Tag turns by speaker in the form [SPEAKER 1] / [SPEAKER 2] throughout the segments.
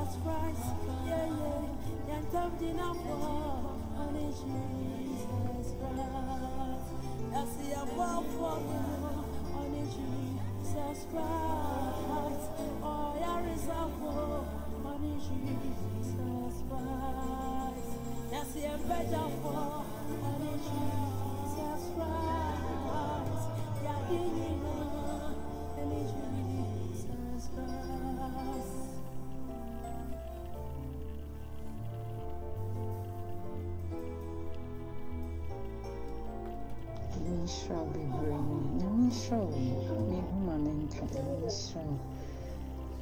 [SPEAKER 1] Jesus Christ, yeah, yeah, yantamdina for only Jesus Christ. That's the above for you, only Jesus Christ. Oh, yeah, is for only Jesus Christ. That's the better for only
[SPEAKER 2] nhyira wo bebree nyame nhyira wo mehu ma me nka nyame nhyira wo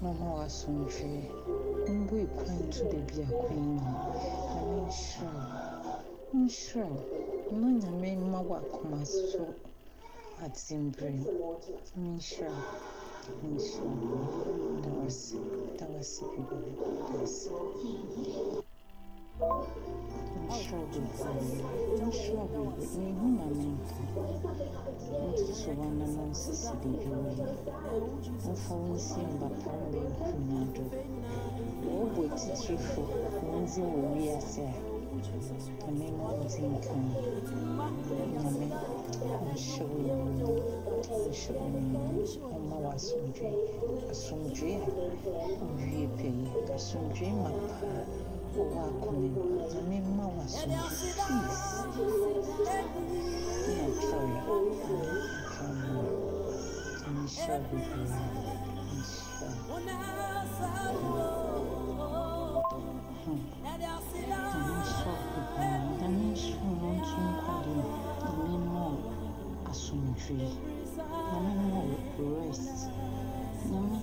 [SPEAKER 2] na ɔma wo asomdwee mbue kwan to baabi a kwan ni nyame nhyira wo nhyira wo na nyame mma wo akoma so? Atembere nyame nhyira wo nhyira wo da wase da wase bebree da wase nhyira wo bebree nhyira wo bebree mehu ma me nka ntutu hɔ na ma nsisi biribi wɔ yi wofa wo nsi mbapam bɛnku nado wɔbɔ titirifo din wɔ wiase a nyame ma wo din nka ho nyame ɔnhyɛ wo animuonyam ɔnhyɛ wo animuonyam ɔmma wo asomdwee asomdwee a ɔwie pɛyɛ asomdwee ma paa ɔwɔ akoma mu nyame mma wo asomdwee peace na joy a ɛka ho nhyira wo bebree nhyira nyame nhyira wo bebree nyame nhyira wo na ɔnto nkwadeɛ nyame mma wo asomdwee nyame mma wo rest nyame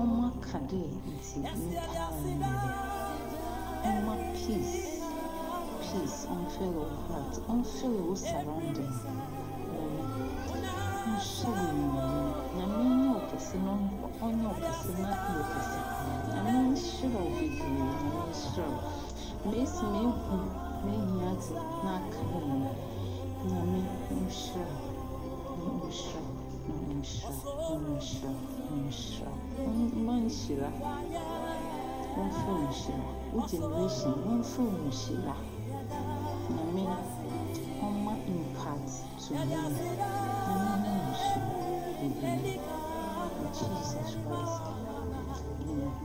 [SPEAKER 2] ɔmma kade nti nipa nyɛ ɔmma peace peace ɔmfill wo heart ɔmfill wo surrounding nyame nyame nyɛ wo kɛse na ɔnkɔ- ɔnyɛ wo kɛse na yɛ kɛse nyame nhyira wo bebree nyame nhyira mesi mehu mehia ade na ne mu nyame nhyira wo na ɔnhyira wo na ɔnhyira wo na ɔnhyira wo na ɔnhyira wo ɔmma nhyira wɔmfa wo nhyira wo generation wɔmfa wo nhyira nyame ɔmma impact to me ma wo nhyira bebree in jesus christ amen